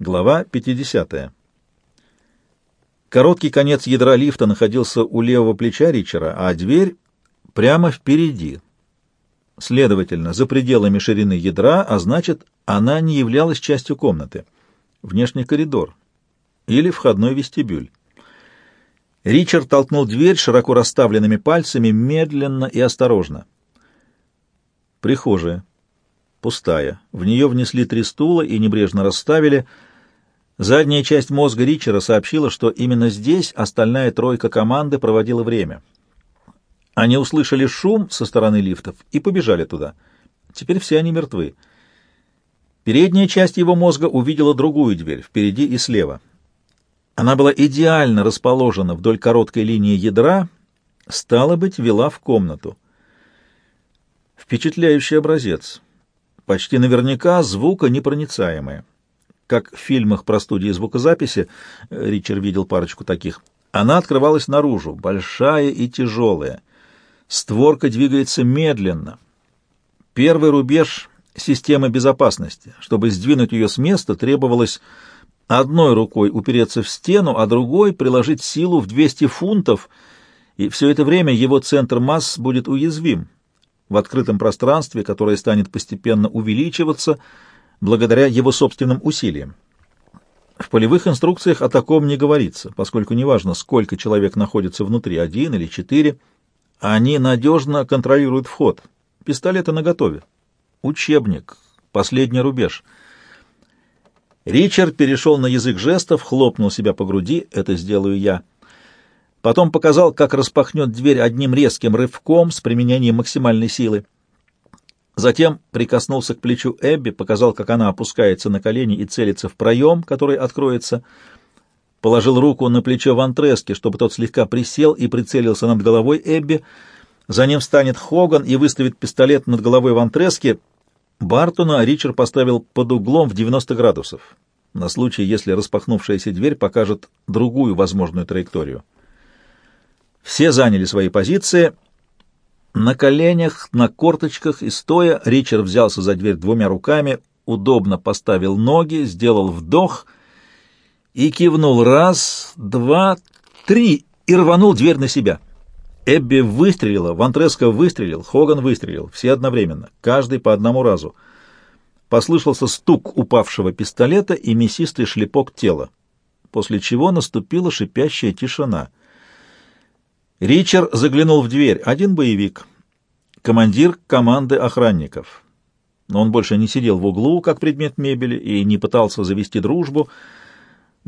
Глава 50. Короткий конец ядра лифта находился у левого плеча Ричера, а дверь прямо впереди. Следовательно, за пределами ширины ядра, а значит, она не являлась частью комнаты. Внешний коридор или входной вестибюль. Ричард толкнул дверь широко расставленными пальцами, медленно и осторожно. Прихожая. Пустая. В нее внесли три стула и небрежно расставили. Задняя часть мозга Ричера сообщила, что именно здесь остальная тройка команды проводила время. Они услышали шум со стороны лифтов и побежали туда. Теперь все они мертвы. Передняя часть его мозга увидела другую дверь, впереди и слева. Она была идеально расположена вдоль короткой линии ядра, стало быть, вела в комнату. Впечатляющий образец. Почти наверняка звуконепроницаемая. Как в фильмах про студии звукозаписи, Ричард видел парочку таких, она открывалась наружу, большая и тяжелая. Створка двигается медленно. Первый рубеж — системы безопасности. Чтобы сдвинуть ее с места, требовалось одной рукой упереться в стену, а другой приложить силу в 200 фунтов, и все это время его центр масс будет уязвим в открытом пространстве, которое станет постепенно увеличиваться благодаря его собственным усилиям. В полевых инструкциях о таком не говорится, поскольку неважно, сколько человек находится внутри, один или четыре, они надежно контролируют вход. Пистолеты наготове. Учебник. Последний рубеж — Ричард перешел на язык жестов, хлопнул себя по груди, это сделаю я. Потом показал, как распахнет дверь одним резким рывком с применением максимальной силы. Затем прикоснулся к плечу Эбби, показал, как она опускается на колени и целится в проем, который откроется. Положил руку на плечо Вантрески, чтобы тот слегка присел и прицелился над головой Эбби. За ним встанет Хоган и выставит пистолет над головой Вантрески. Бартона Ричард поставил под углом в 90 градусов, на случай, если распахнувшаяся дверь покажет другую возможную траекторию. Все заняли свои позиции. На коленях, на корточках и стоя Ричард взялся за дверь двумя руками, удобно поставил ноги, сделал вдох и кивнул раз, два, три и рванул дверь на себя. Эбби выстрелила, Вантреско выстрелил, Хоган выстрелил, все одновременно, каждый по одному разу. Послышался стук упавшего пистолета и мясистый шлепок тела, после чего наступила шипящая тишина. Ричард заглянул в дверь. Один боевик, командир команды охранников. Но он больше не сидел в углу, как предмет мебели, и не пытался завести дружбу,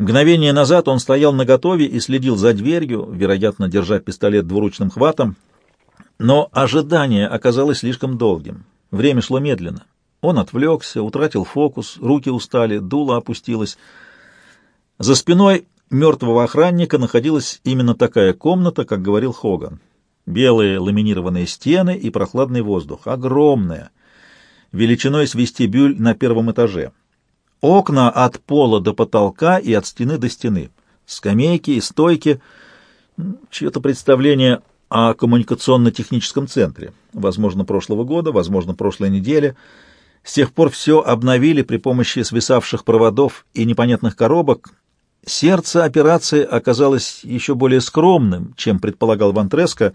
Мгновение назад он стоял наготове и следил за дверью, вероятно, держа пистолет двуручным хватом. Но ожидание оказалось слишком долгим. Время шло медленно. Он отвлекся, утратил фокус, руки устали, дуло опустилось. За спиной мертвого охранника находилась именно такая комната, как говорил Хоган. Белые ламинированные стены и прохладный воздух. Огромная. Величиной с вестибюль на первом этаже. Окна от пола до потолка и от стены до стены. Скамейки и стойки. Чье-то представление о коммуникационно-техническом центре. Возможно, прошлого года, возможно, прошлой недели. С тех пор все обновили при помощи свисавших проводов и непонятных коробок. Сердце операции оказалось еще более скромным, чем предполагал Вантреско.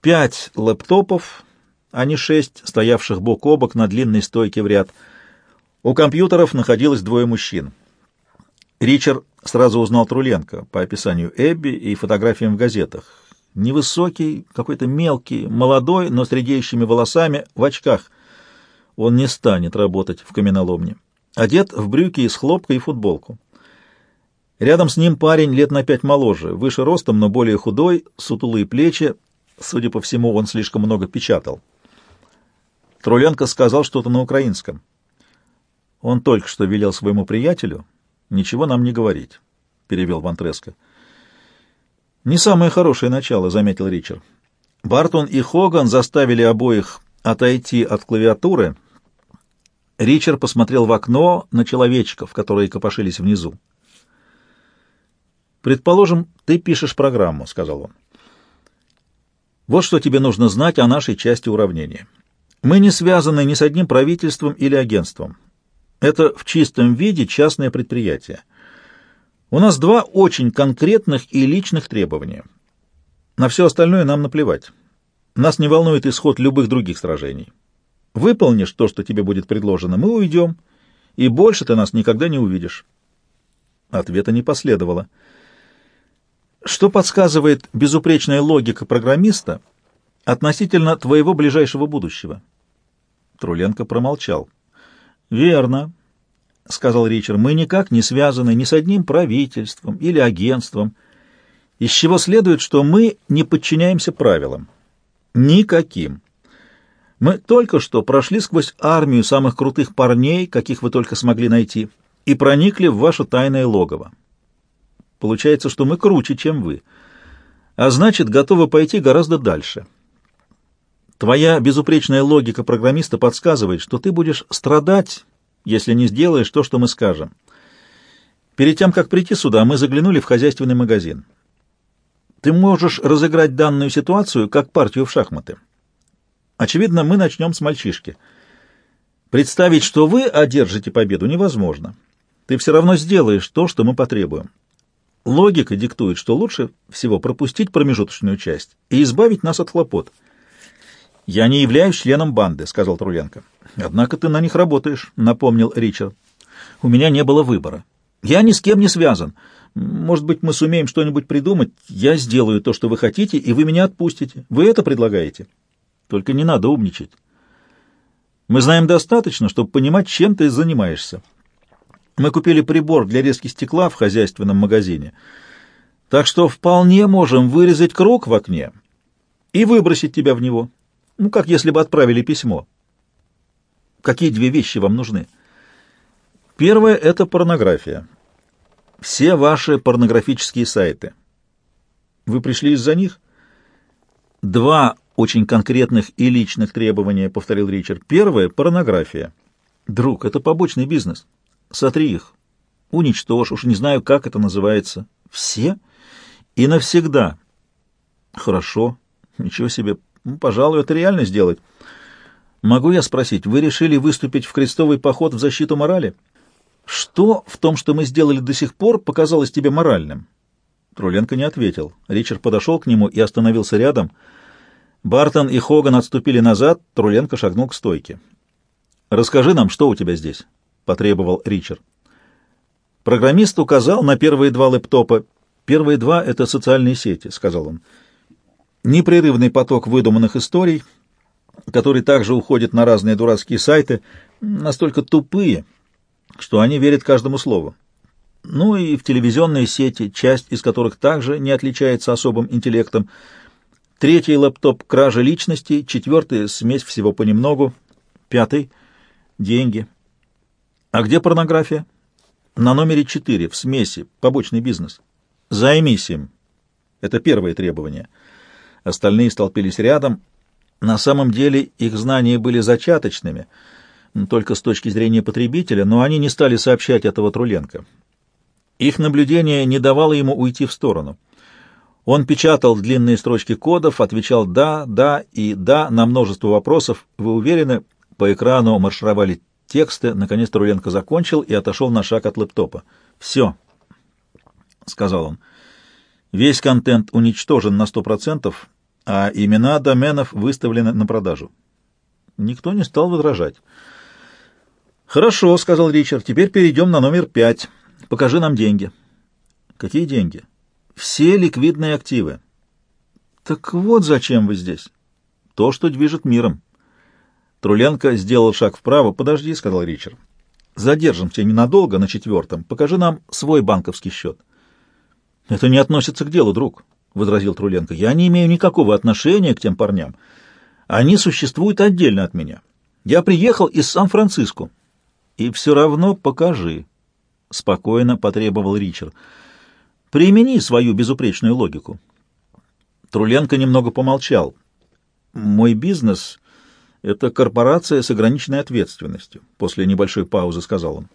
Пять лэптопов, а не шесть, стоявших бок о бок на длинной стойке в ряд — у компьютеров находилось двое мужчин. Ричард сразу узнал Труленко по описанию Эбби и фотографиям в газетах. Невысокий, какой-то мелкий, молодой, но с редеющими волосами, в очках. Он не станет работать в каменоломне. Одет в брюки из хлопка и футболку. Рядом с ним парень лет на пять моложе, выше ростом, но более худой, сутулые плечи. Судя по всему, он слишком много печатал. Труленко сказал что-то на украинском. Он только что велел своему приятелю ничего нам не говорить, — перевел Вантреско. Не самое хорошее начало, — заметил Ричард. Бартон и Хоган заставили обоих отойти от клавиатуры. Ричард посмотрел в окно на человечков, которые копошились внизу. «Предположим, ты пишешь программу», — сказал он. «Вот что тебе нужно знать о нашей части уравнения. Мы не связаны ни с одним правительством или агентством. Это в чистом виде частное предприятие. У нас два очень конкретных и личных требования. На все остальное нам наплевать. Нас не волнует исход любых других сражений. Выполнишь то, что тебе будет предложено, мы уйдем, и больше ты нас никогда не увидишь. Ответа не последовало. Что подсказывает безупречная логика программиста относительно твоего ближайшего будущего? Труленко промолчал. «Верно», — сказал Ричард, — «мы никак не связаны ни с одним правительством или агентством, из чего следует, что мы не подчиняемся правилам. Никаким. Мы только что прошли сквозь армию самых крутых парней, каких вы только смогли найти, и проникли в ваше тайное логово. Получается, что мы круче, чем вы, а значит, готовы пойти гораздо дальше». Твоя безупречная логика программиста подсказывает, что ты будешь страдать, если не сделаешь то, что мы скажем. Перед тем, как прийти сюда, мы заглянули в хозяйственный магазин. Ты можешь разыграть данную ситуацию как партию в шахматы. Очевидно, мы начнем с мальчишки. Представить, что вы одержите победу, невозможно. Ты все равно сделаешь то, что мы потребуем. Логика диктует, что лучше всего пропустить промежуточную часть и избавить нас от хлопот. «Я не являюсь членом банды», — сказал Труленко. «Однако ты на них работаешь», — напомнил Ричард. «У меня не было выбора. Я ни с кем не связан. Может быть, мы сумеем что-нибудь придумать. Я сделаю то, что вы хотите, и вы меня отпустите. Вы это предлагаете? Только не надо умничать. Мы знаем достаточно, чтобы понимать, чем ты занимаешься. Мы купили прибор для резки стекла в хозяйственном магазине, так что вполне можем вырезать круг в окне и выбросить тебя в него». Ну, как если бы отправили письмо. Какие две вещи вам нужны? Первое — это порнография. Все ваши порнографические сайты. Вы пришли из-за них? Два очень конкретных и личных требования, — повторил Ричард. Первое — порнография. Друг, это побочный бизнес. Сотри их. Уничтожь, уж не знаю, как это называется. Все? И навсегда. Хорошо. Ничего себе. Ну, пожалуй, это реально сделать. Могу я спросить, вы решили выступить в крестовый поход в защиту морали? Что в том, что мы сделали до сих пор, показалось тебе моральным? Труленко не ответил. Ричард подошел к нему и остановился рядом. Бартон и Хоган отступили назад, Труленко шагнул к стойке. «Расскажи нам, что у тебя здесь?» — потребовал Ричард. Программист указал на первые два лэптопа. «Первые два — это социальные сети», — сказал он непрерывный поток выдуманных историй, который также уходит на разные дурацкие сайты, настолько тупые, что они верят каждому слову. Ну и в телевизионные сети, часть из которых также не отличается особым интеллектом. Третий лэптоп — кража личности, четвертый — смесь всего понемногу, пятый — деньги. А где порнография? На номере четыре, в смеси, побочный бизнес. Займись им. Это первое требование — остальные столпились рядом. На самом деле их знания были зачаточными, только с точки зрения потребителя, но они не стали сообщать этого Труленко. Их наблюдение не давало ему уйти в сторону. Он печатал длинные строчки кодов, отвечал «да», «да» и «да» на множество вопросов. Вы уверены? По экрану маршировали тексты. Наконец Труленко закончил и отошел на шаг от лэптопа. «Все», — сказал он. Весь контент уничтожен на 100%, а имена доменов выставлены на продажу. Никто не стал возражать. «Хорошо», — сказал Ричард, — «теперь перейдем на номер пять. Покажи нам деньги». «Какие деньги?» «Все ликвидные активы». «Так вот зачем вы здесь?» «То, что движет миром». Труленко сделал шаг вправо. «Подожди», — сказал Ричард. «Задержимся ненадолго на четвертом. Покажи нам свой банковский счет». «Это не относится к делу, друг», — возразил Труленко. «Я не имею никакого отношения к тем парням. Они существуют отдельно от меня. Я приехал из Сан-Франциско». «И все равно покажи», — спокойно потребовал Ричард. «Примени свою безупречную логику». Труленко немного помолчал. «Мой бизнес — это корпорация с ограниченной ответственностью», — после небольшой паузы сказал он.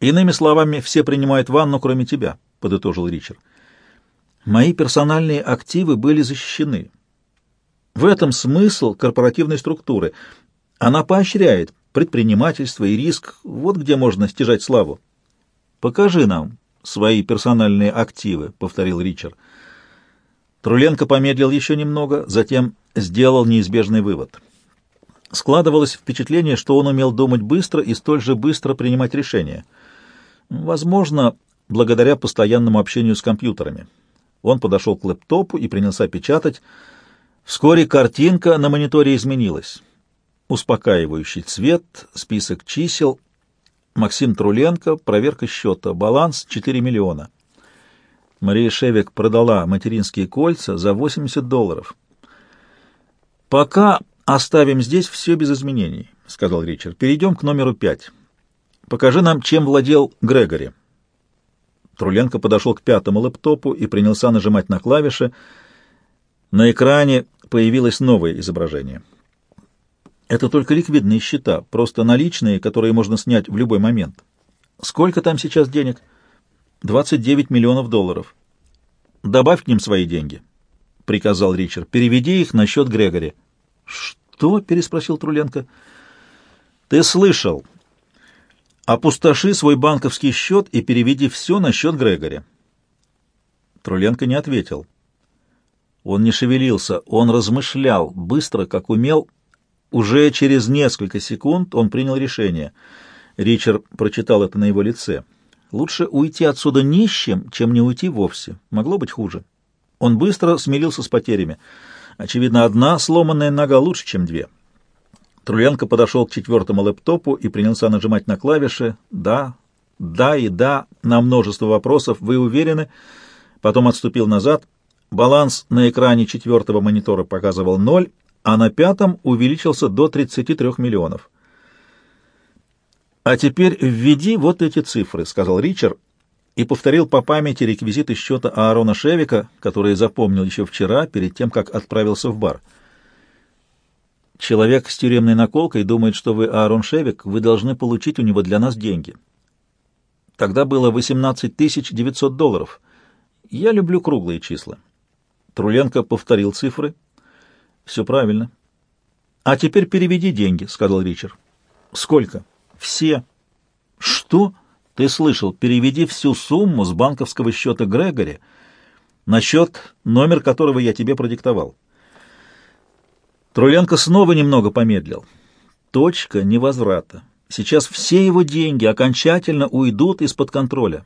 «Иными словами, все принимают ванну, кроме тебя». — подытожил Ричард. «Мои персональные активы были защищены. В этом смысл корпоративной структуры. Она поощряет предпринимательство и риск — вот где можно стяжать славу. «Покажи нам свои персональные активы», — повторил Ричард. Труленко помедлил еще немного, затем сделал неизбежный вывод. Складывалось впечатление, что он умел думать быстро и столь же быстро принимать решения. Возможно, благодаря постоянному общению с компьютерами. Он подошел к лэптопу и принялся печатать. Вскоре картинка на мониторе изменилась. Успокаивающий цвет, список чисел. Максим Труленко, проверка счета, баланс 4 миллиона. Мария Шевик продала материнские кольца за 80 долларов. «Пока оставим здесь все без изменений», — сказал Ричард. «Перейдем к номеру 5. Покажи нам, чем владел Грегори». Труленко подошел к пятому лэптопу и принялся нажимать на клавиши. На экране появилось новое изображение. Это только ликвидные счета, просто наличные, которые можно снять в любой момент. Сколько там сейчас денег? 29 миллионов долларов. Добавь к ним свои деньги, — приказал Ричард. Переведи их на счет Грегори. Что? — переспросил Труленко. Ты слышал. Опустоши свой банковский счет и переведи все на счет Грегори. Труленко не ответил. Он не шевелился, он размышлял, быстро, как умел. Уже через несколько секунд он принял решение. Ричард прочитал это на его лице. Лучше уйти отсюда нищим, чем не уйти вовсе. Могло быть хуже. Он быстро смирился с потерями. Очевидно, одна сломанная нога лучше, чем две. Труленко подошел к четвертому лэптопу и принялся нажимать на клавиши «Да», «Да» и «Да» на множество вопросов. «Вы уверены?» Потом отступил назад. Баланс на экране четвертого монитора показывал ноль, а на пятом увеличился до 33 миллионов. «А теперь введи вот эти цифры», — сказал Ричард и повторил по памяти реквизиты счета Аарона Шевика, которые запомнил еще вчера, перед тем, как отправился в бар. Человек с тюремной наколкой думает, что вы Аарон Шевик, вы должны получить у него для нас деньги. Тогда было 18 900 долларов. Я люблю круглые числа. Труленко повторил цифры. Все правильно. А теперь переведи деньги, сказал Ричард. Сколько? Все. Что? Ты слышал, переведи всю сумму с банковского счета Грегори на счет, номер которого я тебе продиктовал. Труленко снова немного помедлил. Точка невозврата. Сейчас все его деньги окончательно уйдут из-под контроля.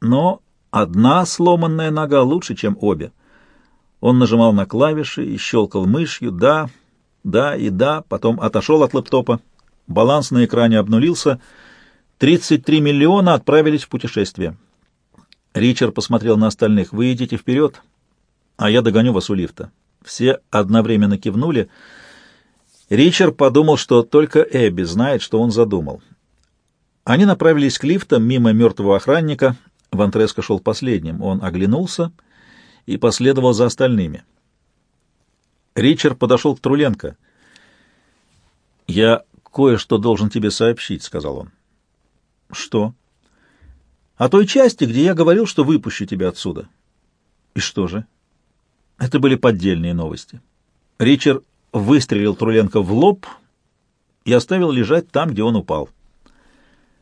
Но одна сломанная нога лучше, чем обе. Он нажимал на клавиши и щелкал мышью «да», «да» и «да», потом отошел от лэптопа. Баланс на экране обнулился. 33 миллиона отправились в путешествие. Ричард посмотрел на остальных. «Вы идите вперед, а я догоню вас у лифта». Все одновременно кивнули. Ричард подумал, что только Эбби знает, что он задумал. Они направились к лифтам мимо мертвого охранника. Вантреско шел последним. Он оглянулся и последовал за остальными. Ричард подошел к Труленко. «Я кое-что должен тебе сообщить», — сказал он. «Что?» «О той части, где я говорил, что выпущу тебя отсюда». «И что же?» Это были поддельные новости. Ричард выстрелил Труленко в лоб и оставил лежать там, где он упал.